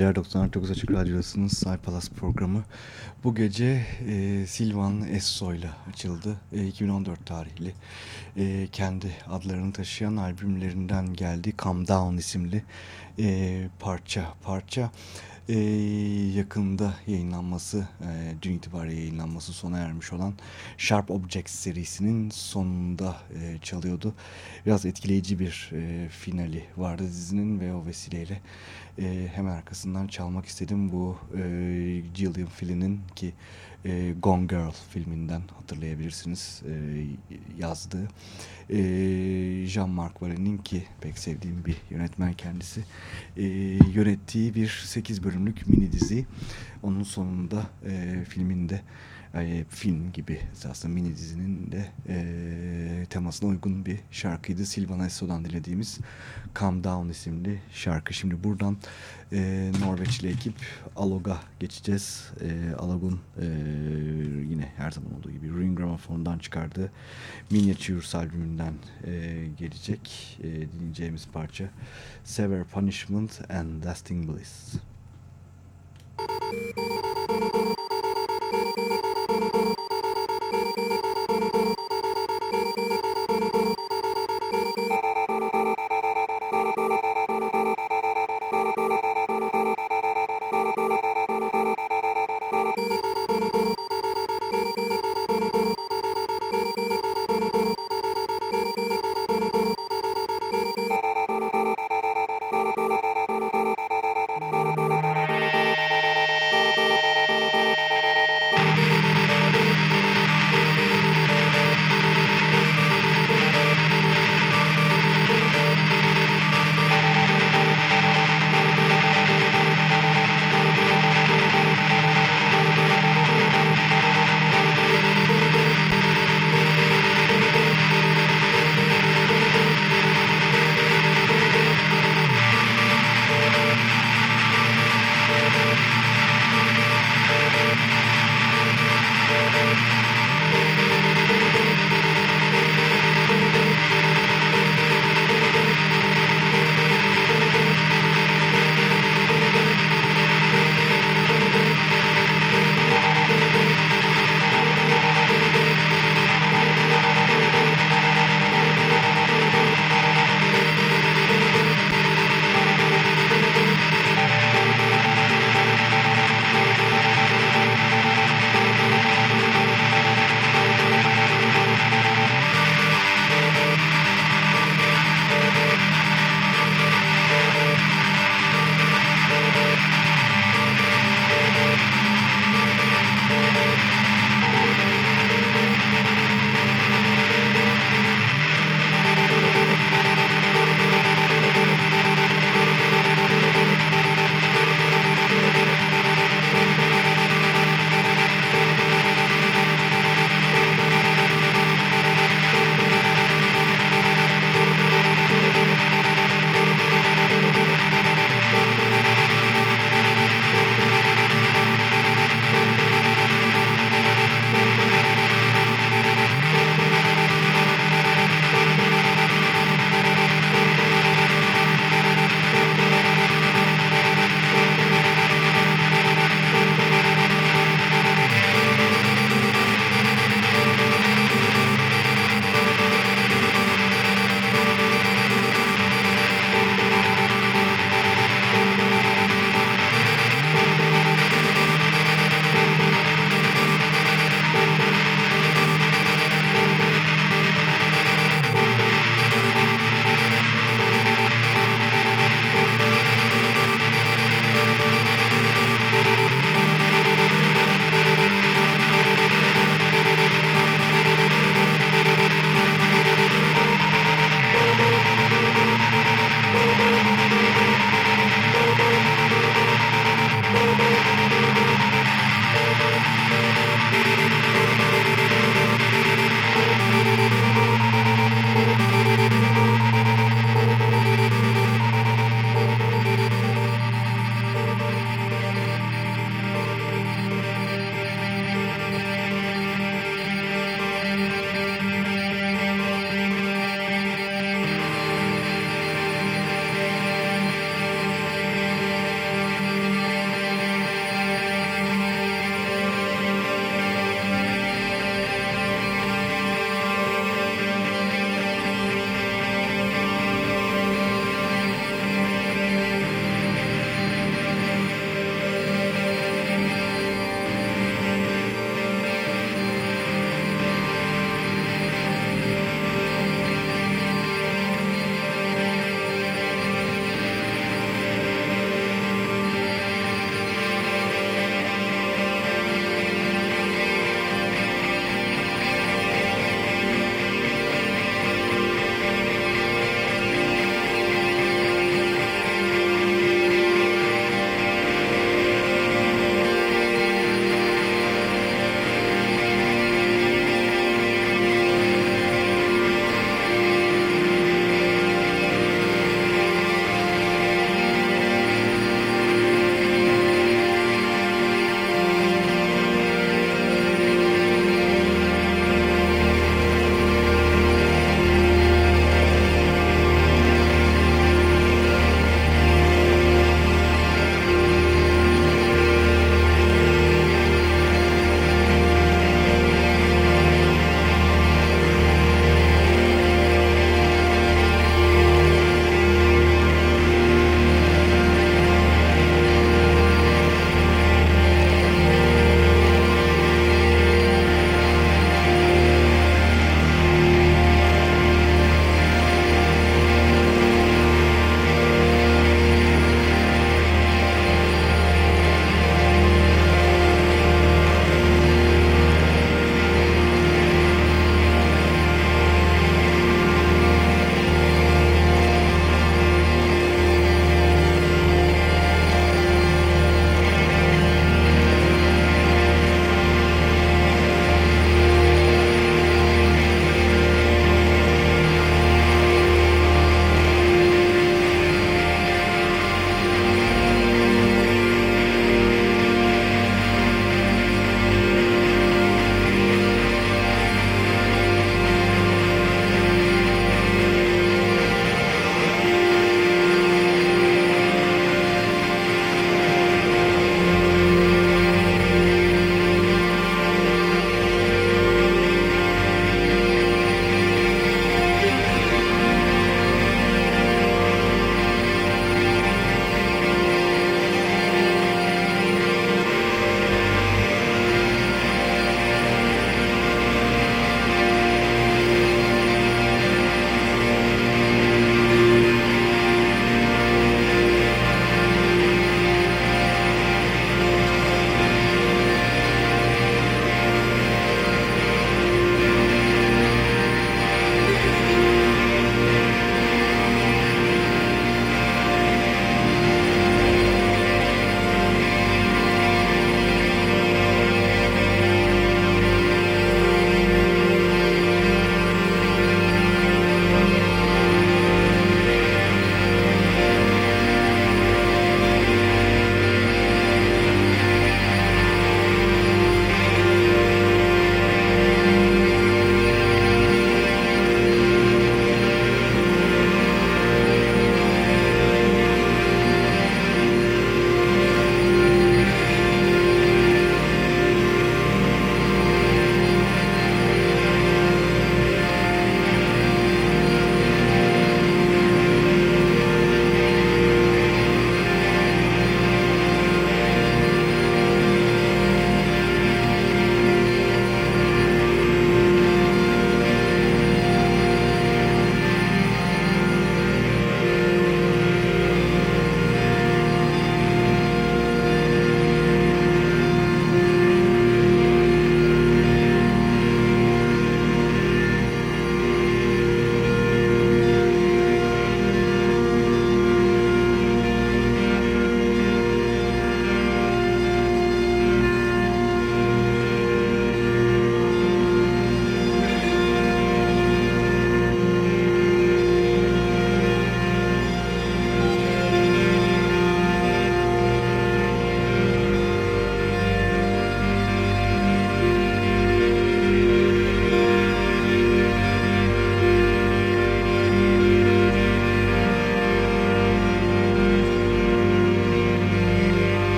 Geceler 99 Açık Radyo'dasınız Saypalas programı. Bu gece e, Silvan Esso'yla açıldı. E, 2014 tarihli. E, kendi adlarını taşıyan albümlerinden geldi. Calm Down isimli e, parça. Parça e, yakında yayınlanması, e, dün itibariyle yayınlanması sona ermiş olan Sharp Objects serisinin sonunda e, çalıyordu. Biraz etkileyici bir e, finali vardı dizinin ve o vesileyle e, hemen arkasından çalmak istedim. Bu e, Gillian Flynn'in ki e, Gone Girl filminden hatırlayabilirsiniz e, yazdığı. E, Jean-Marc Varen'in ki pek sevdiğim bir yönetmen kendisi. E, yönettiği bir 8 bölümlük mini dizi. Onun sonunda e, filminde film gibi aslında mini dizinin de e, temasına uygun bir şarkıydı. Silvan Esso'dan dilediğimiz Calm Down isimli şarkı. Şimdi buradan e, Norveçli ekip Alog'a geçeceğiz. E, Alog'un e, yine her zaman olduğu gibi Ring Gramophone'dan çıkardığı Miniatures albümünden e, gelecek e, dinleyeceğimiz parça Severe Punishment and Lasting Bliss.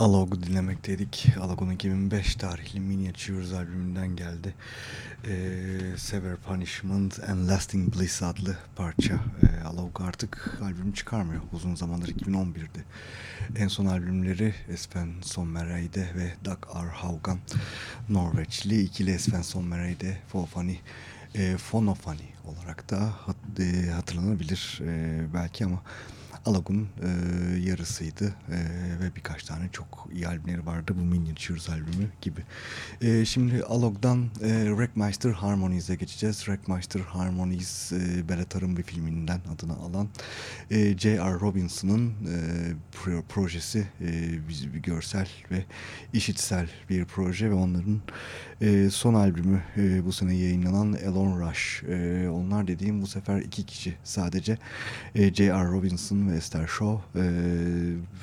Alog'u dinlemekteydik. Alog'un 2005 tarihli Miniatures albümünden geldi. Ee, Severe Punishment and Lasting Bliss adlı parça. Ee, Alog artık albüm çıkarmıyor. Uzun zamandır 2011'di. En son albümleri Espen Sommereyde ve Doug R. Haugan. Norveçli ikili Espen Sommereyde Fofani e, Fonofani olarak da hat, e, hatırlanabilir e, belki ama Alog'un e, yarısıydı e, ve birkaç tane çok iyi albümleri vardı bu Miniatures albümü gibi. E, şimdi Alog'dan e, Wreckmeister Harmonies'e geçeceğiz. Wreckmeister Harmonies e, Bellatar'ın bir filminden adını alan e, J.R. Robinson'ın e, pro projesi e, bir, bir görsel ve işitsel bir proje ve onların e, son albümü e, bu sene yayınlanan Elon Rush. E, onlar dediğim bu sefer iki kişi sadece e, J.R. Robinson ve Esther Shaw e,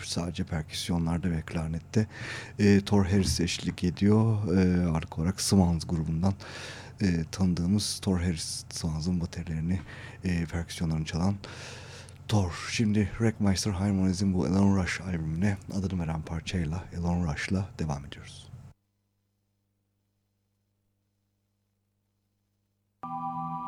sadece perküsyonlarda ve klarnette e, Thor Harris eşlik ediyor. E, arka olarak Swans grubundan e, tanıdığımız Thor Harris Swans'ın baterilerini e, perküsyonlarını çalan Thor. Şimdi Wreckmeister Harmonies'in bu Elon Rush albümüne adını veren parçayla Elon Rush'la devam ediyoruz. Thank you.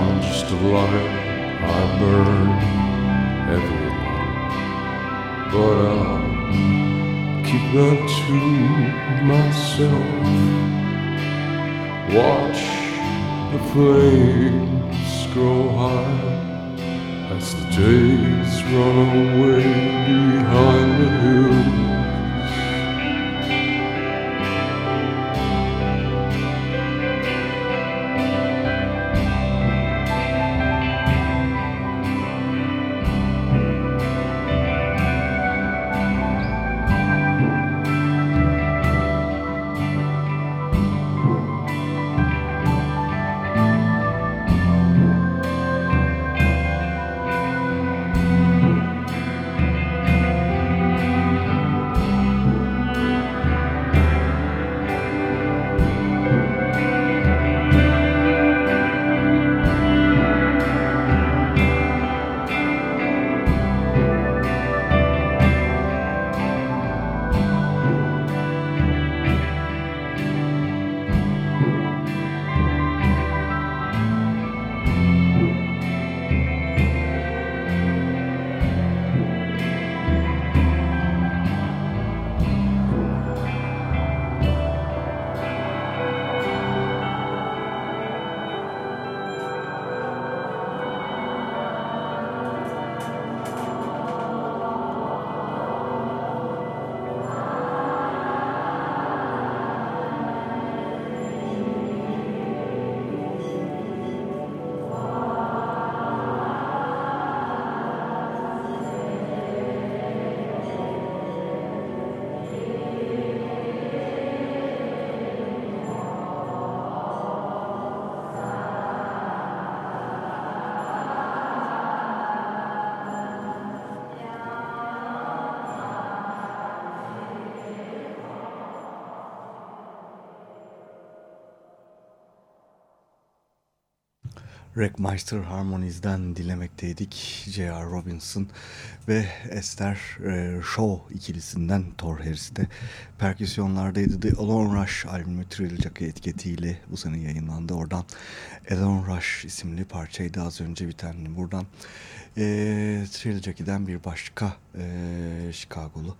I'm just a light, I burn everyone, but I'll keep that to myself. Watch the flames grow high as the days run away behind the hills. Wreckmeister Harmonies'den dilemekteydik. J.R. Robinson ve Esther e, Shaw ikilisinden Thor Harris'i de perküsyonlardaydı. The Alone Rush albümü Trilogy etiketiyle bu sene yayınlandı. Oradan Alone Rush isimli parçaydı az önce biten. Buradan e, Trilogy'den bir başka e, Chicago'lu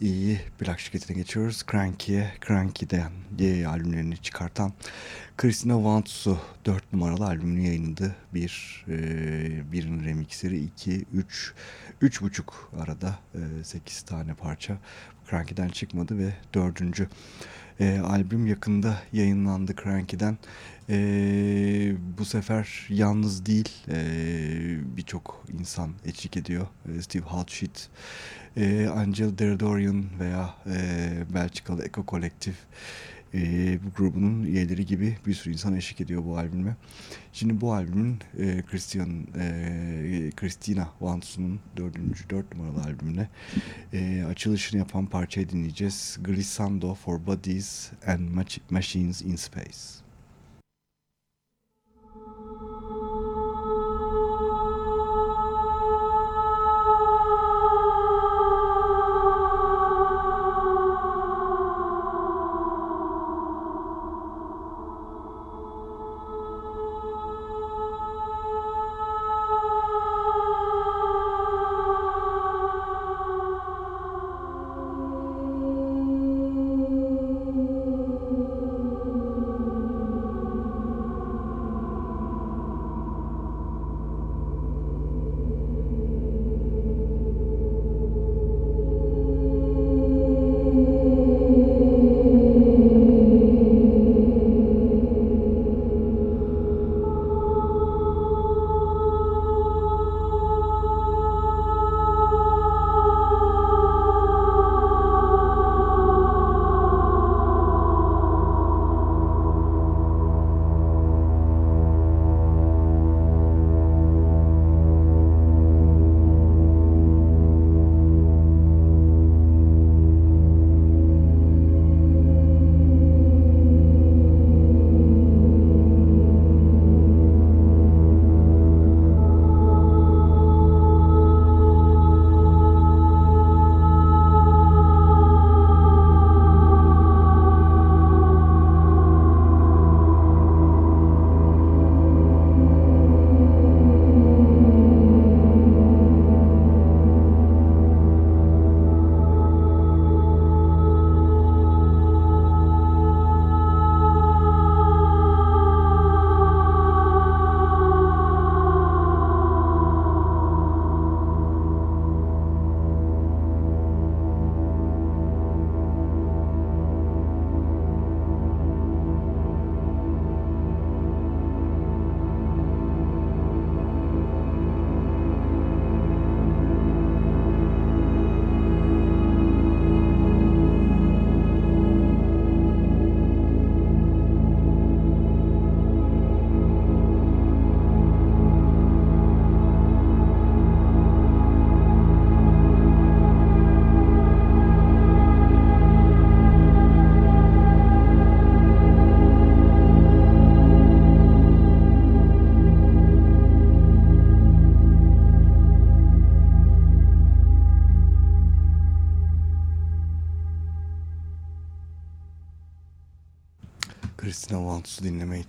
iyi plak şirketine geçiyoruz. Cranky'ye, Cranky'den diye albümlerini çıkartan Christina Vantsu 4 numaralı albümünü yayınladı. Bir, e, birinin remixleri 2, 3, üç buçuk arada e, 8 tane parça Cranky'den çıkmadı ve dördüncü e, albüm yakında yayınlandı Cranky'den. E, bu sefer yalnız değil e, birçok insan eşlik ediyor. E, Steve Halshit, e, Angel Deredorian veya e, Belçikalı Eco Collective e, bu grubunun üyeleri gibi bir sürü insan eşlik ediyor bu albüme. Şimdi bu albümün e, Christian e, Christina Wansu'nun dördüncü dört numaralı albümüne e, açılışını yapan parçayı dinleyeceğiz. Glissando for Bodies and Machines in Space.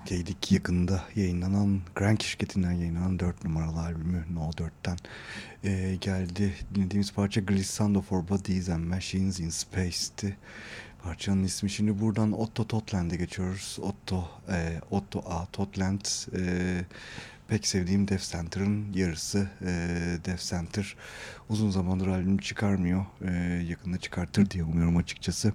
Dinlemekteydik. Yakında yayınlanan, Grand şirketinden yayınlanan 4 numaralı albümü No 4'ten e, geldi. Dinlediğimiz parça Glissando for Bodies and Machines in Space'ti. Parçanın ismi şimdi buradan Otto Totland'e geçiyoruz. Otto, e, Otto A. Totland e, pek sevdiğim Def Center'ın yarısı. E, Def Center uzun zamandır albüm çıkarmıyor. E, yakında çıkartır diye umuyorum açıkçası.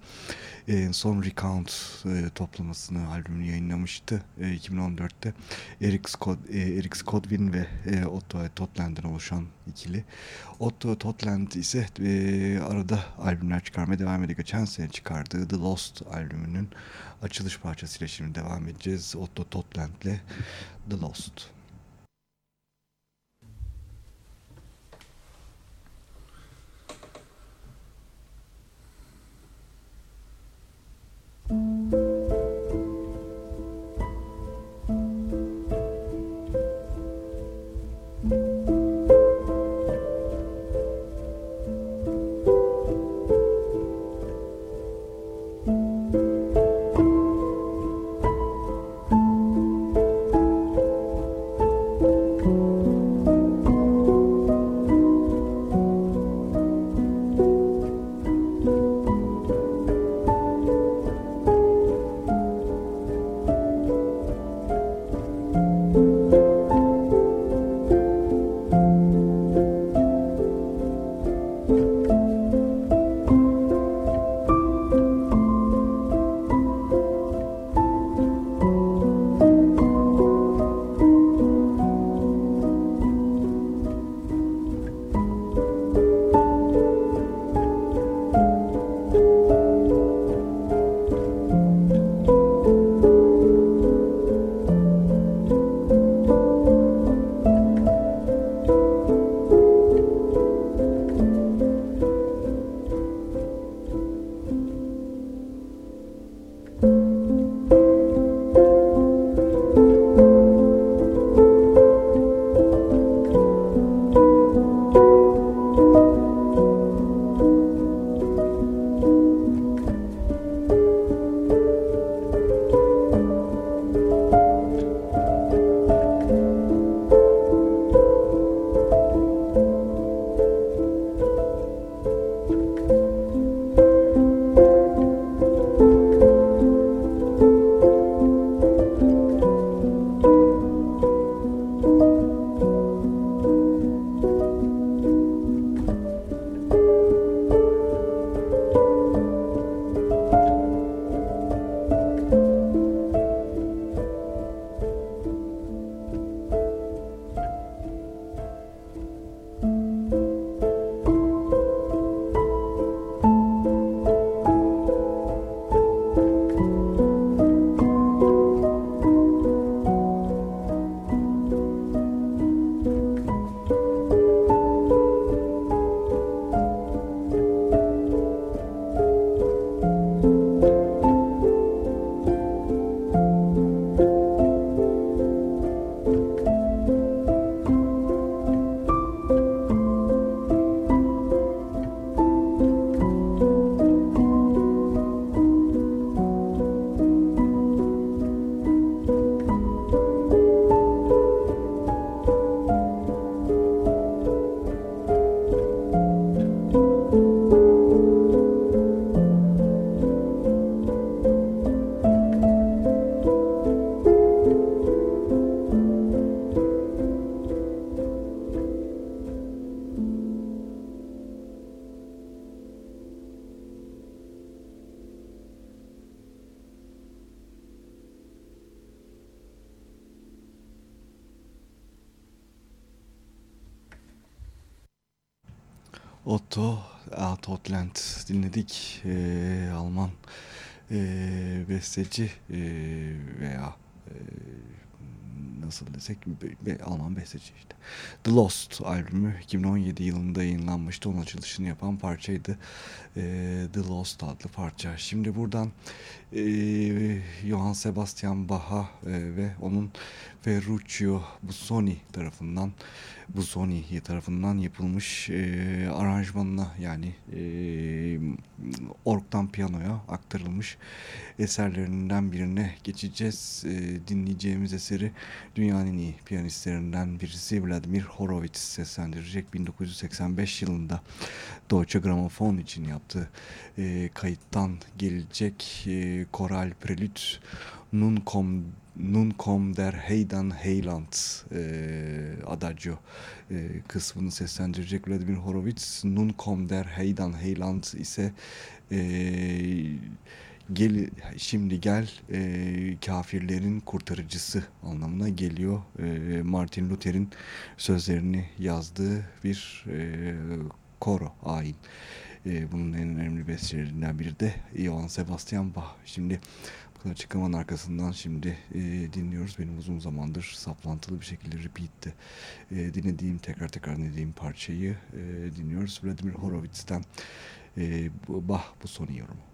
E, son Recount e, toplamasını albümünü yayınlamıştı e, 2014'te. Eric, Scott, e, Eric Skodwin ve e, Otto Totland'dan oluşan ikili. Otto Totland ise e, arada albümler çıkarmaya devam ediyor. Geçen sene çıkardığı The Lost albümünün açılış parçasıyla şimdi devam edeceğiz. Otto Totland'le The Lost. うん。Besteci e, veya e, nasıl desek Alman besteci işte. The Lost albümü 2017 yılında yayınlanmıştı. Onun açılışını yapan parçaydı. E, The Lost adlı parça. Şimdi buradan e, Johann Sebastian Bach'a e, ve onun Ferruccio Busoni tarafından bu Sony tarafından yapılmış e, aranjmanına yani e, orktan piyanoya aktarılmış eserlerinden birine geçeceğiz. E, dinleyeceğimiz eseri dünyanın iyi piyanistlerinden birisi Vladimir Horowitz seslendirecek. 1985 yılında Deutsche Grammophon için yaptığı e, kayıttan gelecek e, koral prelüt Nun kom Nun kom der Heydan Heyland e, adagio e, kısmını seslendirecek Vladimir Horowitz. Nun kom der Heydan Heyland ise e, gel şimdi gel e, kafirlerin kurtarıcısı anlamına geliyor. E, Martin Luther'in sözlerini yazdığı bir e, koro ayin. E, bunun en önemli bestelerinden biri de Johann Sebastian Bach. Şimdi açıklamanın arkasından şimdi e, dinliyoruz. Benim uzun zamandır saplantılı bir şekilde repeat'te e, dinlediğim, tekrar tekrar dinlediğim parçayı e, dinliyoruz. Vladimir Horowitz'ten e, Bach bu son yorumu.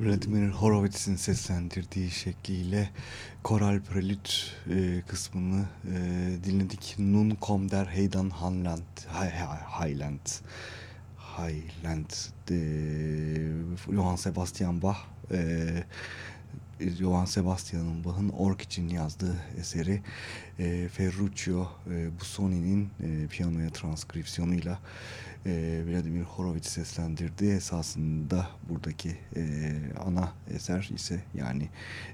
Vladimir Horowitz'in seslendirdiği şekliyle koral prelüt e, kısmını e, dinledik. Nun kom der Heydan Hanland, Highland, Highland, Johann Sebastian Bach, e, Johann Sebastian Bach'ın Ork için yazdığı eseri e, Ferruccio e, Busoni'nin e, piyanoya transkripsiyonuyla e, Vladimir Horowitz seslendirdi. Esasında buradaki e, ana eser ise yani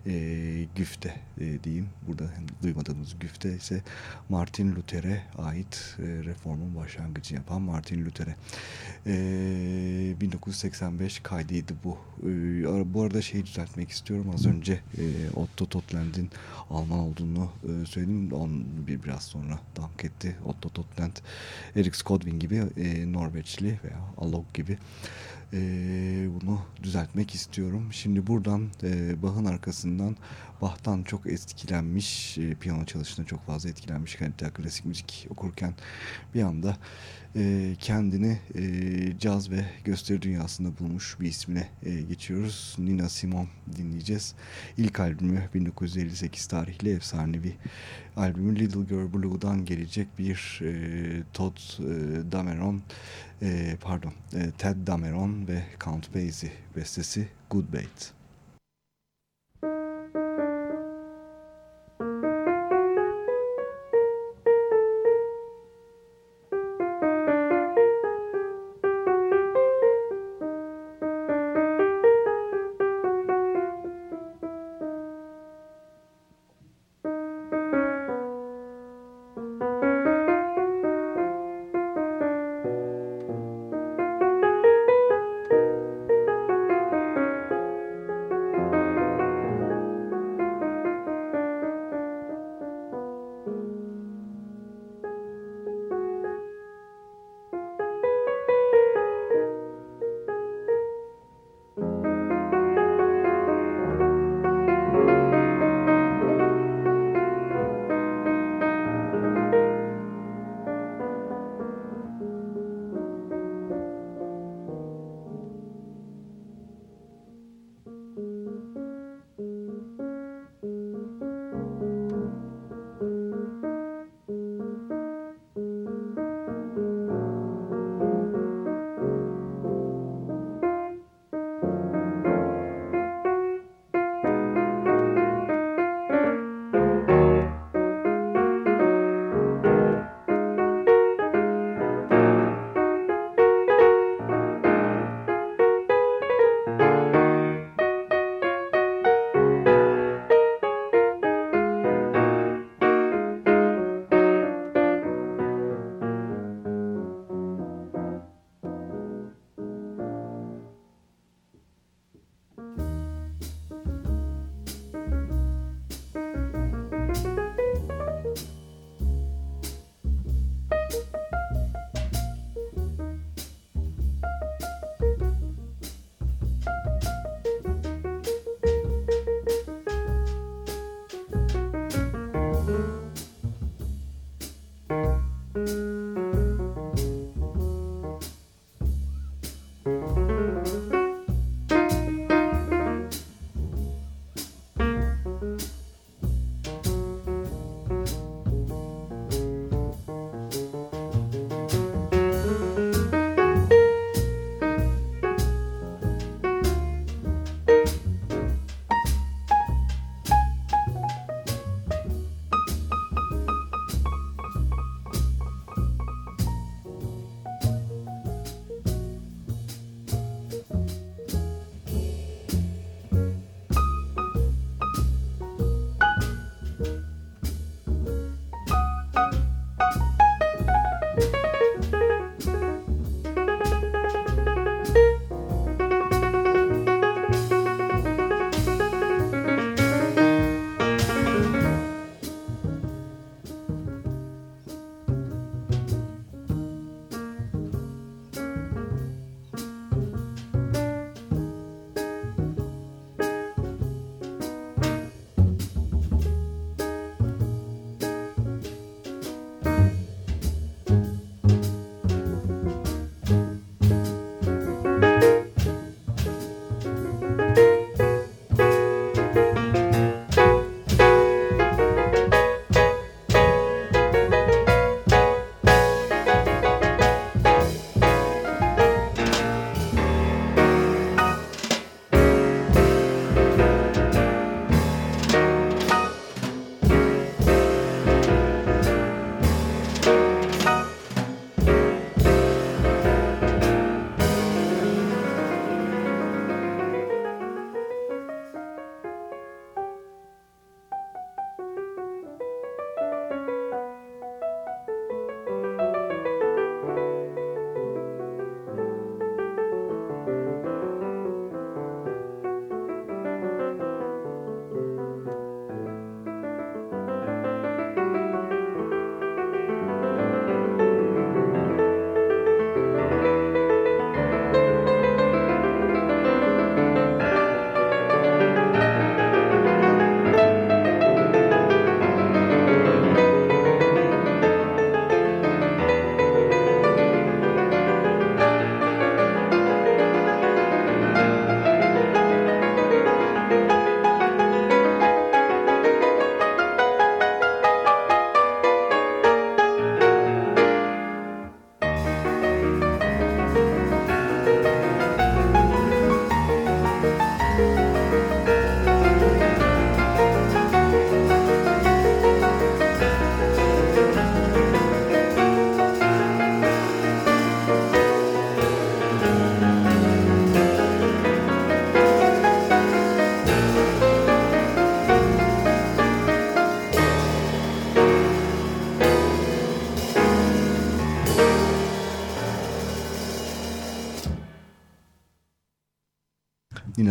e, Güfte e, diyeyim. Burada duymadığımız Güfte ise Martin Luther'e ait e, reformun başlangıcı yapan Martin Luther'e. E, 1985 kaydıydı bu. E, bu arada şeyi düzeltmek istiyorum. Az önce e, Otto Totland'in Alman olduğunu e, söyledim. On bir biraz sonra dank etti. Otto Totland, Erik Skodvin gibi e, Norveçli veya Alok gibi e, bunu düzeltmek istiyorum. Şimdi buradan e, Bach'ın arkasından Bach'tan çok etkilenmiş, e, piyano çalışına çok fazla etkilenmiş hatta klasik müzik okurken bir anda e, kendini e, caz ve gösteri dünyasında bulmuş bir ismine e, geçiyoruz. Nina Simon dinleyeceğiz. İlk albümü 1958 tarihli efsanevi albümü Little Girl Blue'dan gelecek bir e, Todd e, Dameron e, pardon e, Ted Dameron ve Count Basie bestesi Good Bait.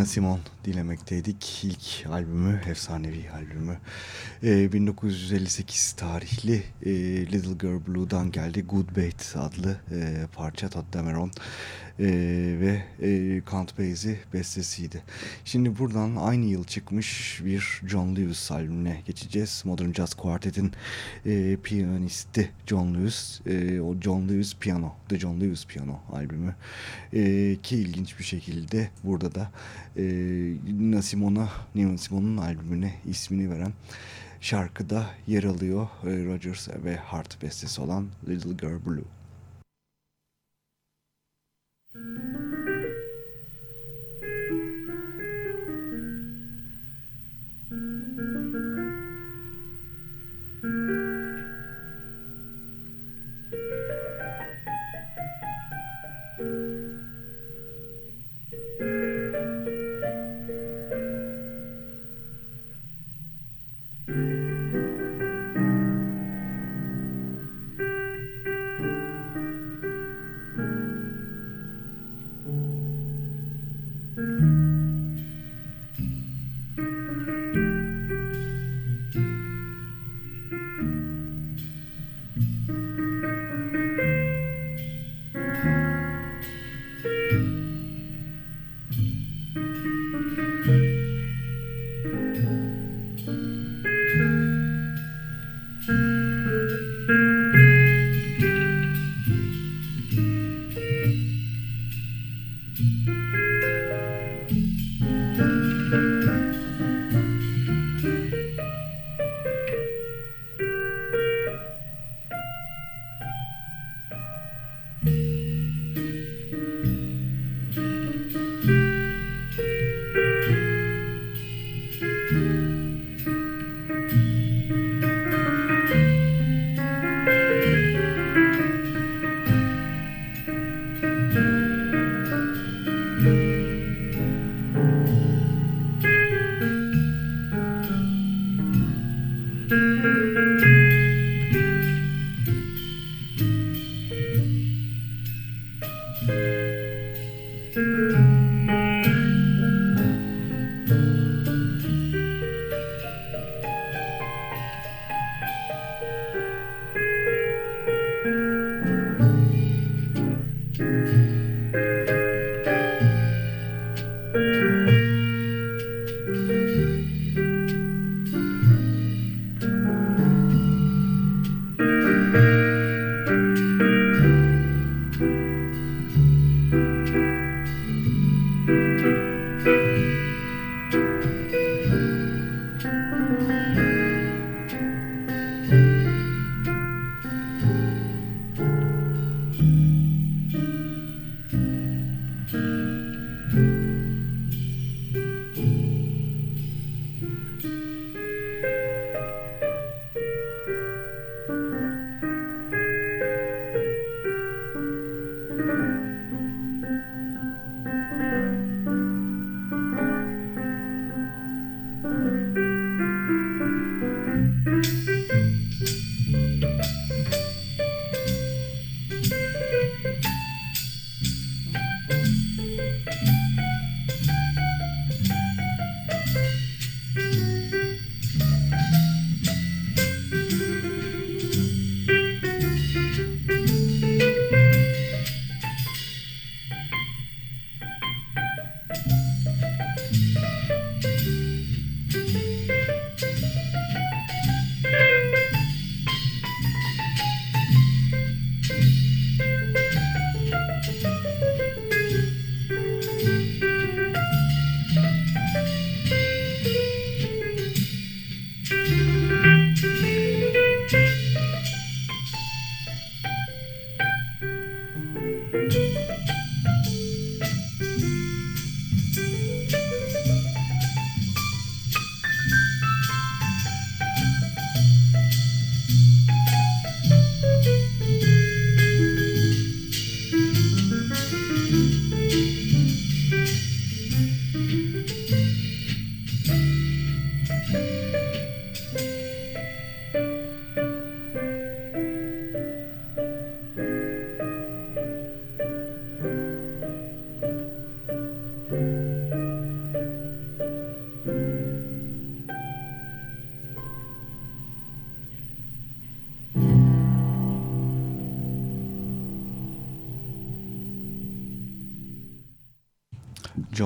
Nina Simone dinlemekteydik. İlk albümü, efsanevi albümü. E, 1958 tarihli e, Little Girl Blue'dan geldi. Good Bait adlı e, parça Todd Dameron e, ve e, Count Basie bestesiydi. Şimdi buradan aynı yıl çıkmış bir John Lewis albümüne geçeceğiz. Modern Jazz Quartet'in e, piyanisti John Lewis. E, o John Lewis Piano, The John Lewis Piano albümü. E, ki ilginç bir şekilde burada da e, Nina Simone'un albümüne ismini veren şarkıda yer alıyor. E, Rogers ve Hart bestesi olan Little Girl Blue.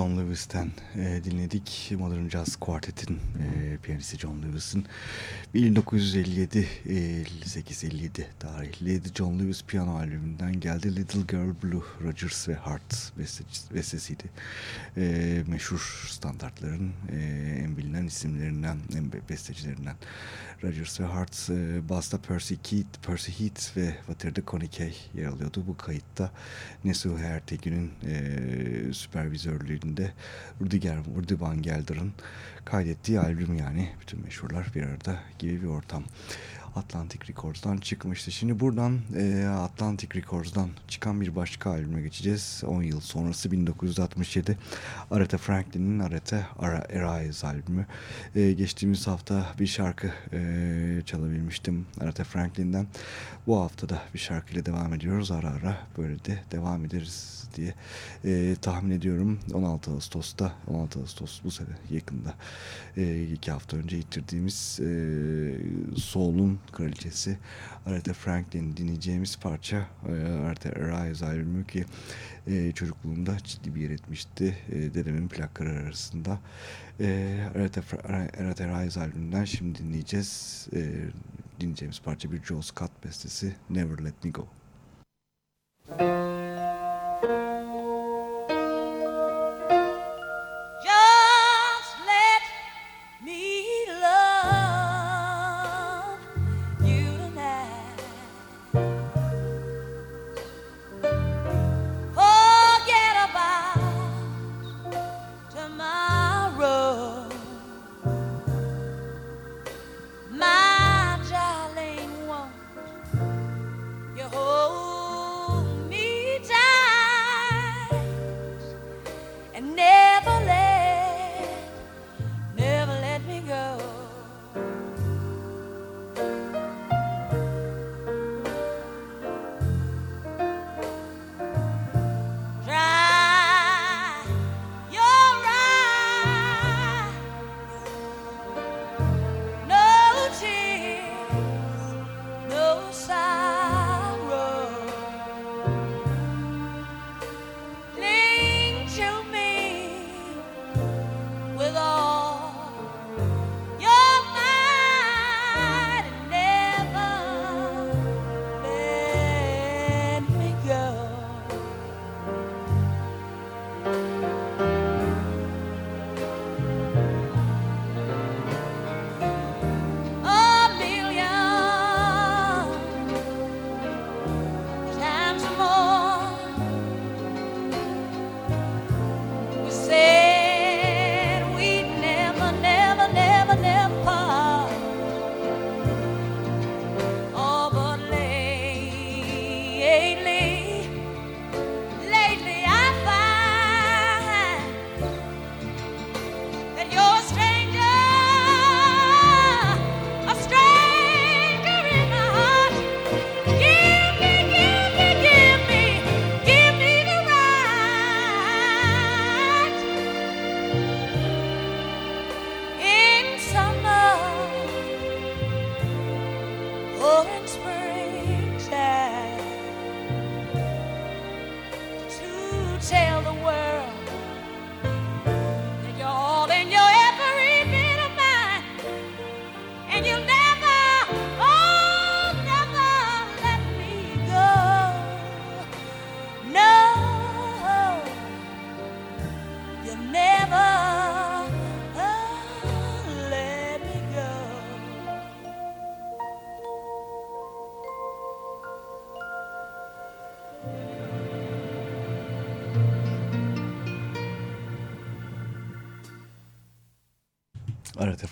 John Lewis'ten e, dinledik. Modern Jazz Quartet'in e, piyanisti John Lewis'in 1957 58-57 tarihli John Lewis piyano albümünden geldi. Little Girl Blue, Rogers ve Hart bestesiydi. E, meşhur standartların e, en bilinen isimlerinden, en bestecilerinden. Rogers ve Hart, e, Basta Percy Keith, Percy Heath ve Batır'da Connie yer alıyordu. Bu kayıtta Nesu Hertegün'ün e, süpervizörlüğünde Rudiger, Rudi Van Gelder'ın kaydettiği albüm yani. Bütün meşhurlar bir arada gibi bir ortam. Atlantic Records'dan çıkmıştı. Şimdi buradan e, Atlantic Records'dan çıkan bir başka albüme geçeceğiz. 10 yıl sonrası 1967 Aretha Franklin'in Aretha Arise albümü. E, geçtiğimiz hafta bir şarkı e, çalabilmiştim Aretha Franklin'den. Bu hafta da bir şarkıyla devam ediyoruz. Ara ara böyle de devam ederiz diye e, tahmin ediyorum. 16 Ağustos'ta 16 Ağustos bu sene yakında e, iki hafta önce yitirdiğimiz e, Soul'un kraliçesi Aretha Franklin dinleyeceğimiz parça e, Aretha Rise albümü ki e, çocukluğumda ciddi bir yer etmişti. E, dedemin plakları arasında. E, Aretha, Aretha Rise albümünden şimdi dinleyeceğiz. E, dinleyeceğimiz parça bir Joe Scott bestesi Never Let Me Go.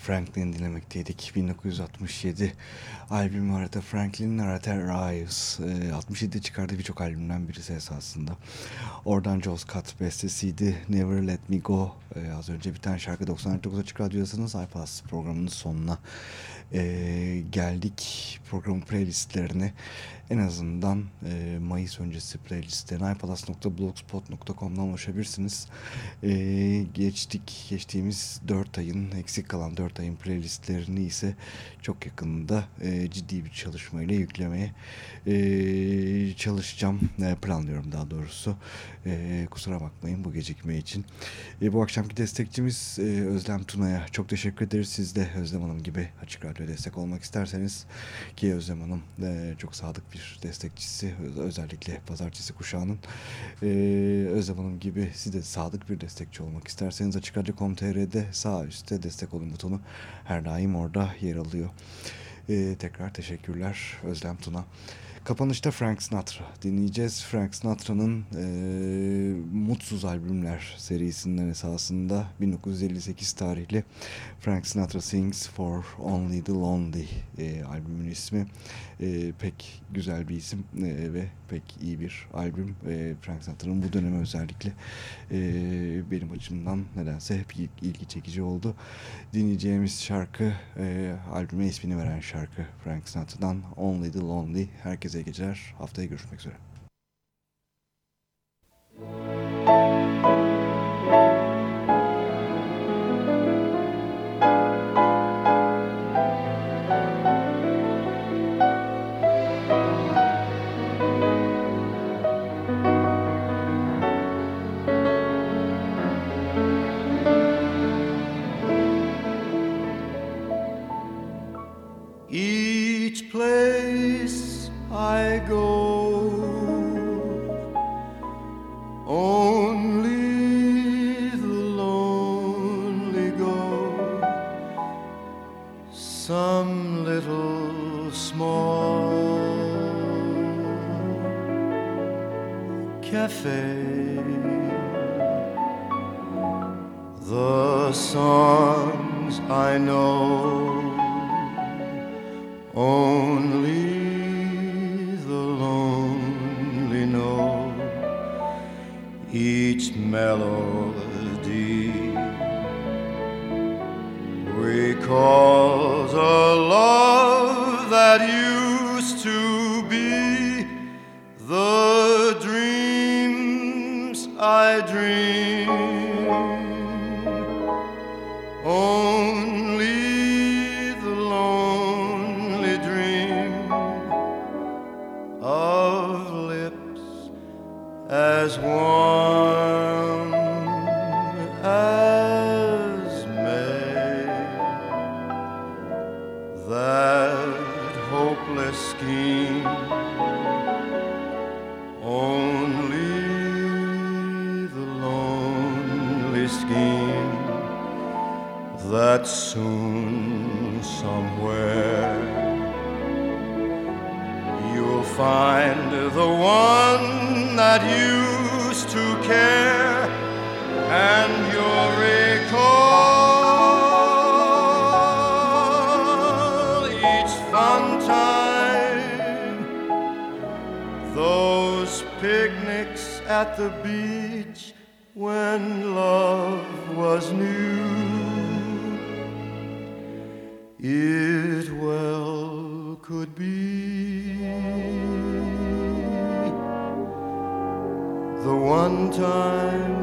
Franklin dinlemekteydik. 1967 albümü Aretha Franklin'in Aretha Rives. E, 67'de çıkardığı birçok albümden birisi esasında. Oradan Joe Scott bestesiydi. Never Let Me Go. E, az önce biten şarkı 99 Açık Radyo'dasınız. iPlus programının sonuna e, geldik. Programın playlistlerine en azından e, Mayıs öncesi playliste naypalas.blogspot.com'dan ulaşabilirsiniz. E, geçtik geçtiğimiz 4 ayın eksik kalan 4 ayın playlistlerini ise çok yakında e, ciddi bir çalışmayla yüklemeye e, çalışacağım. E, planlıyorum daha doğrusu. E, kusura bakmayın bu gecikme için. E, bu akşamki destekçimiz e, Özlem Tuna'ya çok teşekkür ederiz. Siz de Özlem Hanım gibi Açık Radyo destek olmak isterseniz ki Özlem Hanım e, çok sadık bir destekçisi özellikle pazartesi kuşağının e, Özlem Hanım gibi siz de sadık bir destekçi olmak isterseniz Açık sağ üstte destek olun butonu her daim orada yer alıyor. E, tekrar teşekkürler Özlem Tuna. Kapanışta Frank Sinatra dinleyeceğiz. Frank Sinatra'nın e, Mutsuz Albümler serisinden esasında 1958 tarihli Frank Sinatra Sings for Only the Lonely e, albümün ismi. E, pek güzel bir isim e, ve pek iyi bir albüm. E, Frank Sinatra'nın bu dönemi özellikle e, benim açımdan nedense hep ilgi çekici oldu. Dinleyeceğimiz şarkı e, albüme ismini veren şarkı Frank Sinatra'dan Only the Lonely. Herkese geceler. Haftaya görüşmek üzere. Each place I go, only the lonely go. Some little small cafe. The songs I know only melody. Recalls a love that used at the beach when love was new. It well could be the one time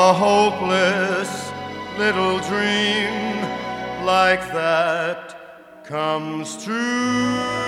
a hopeless little dream like that comes true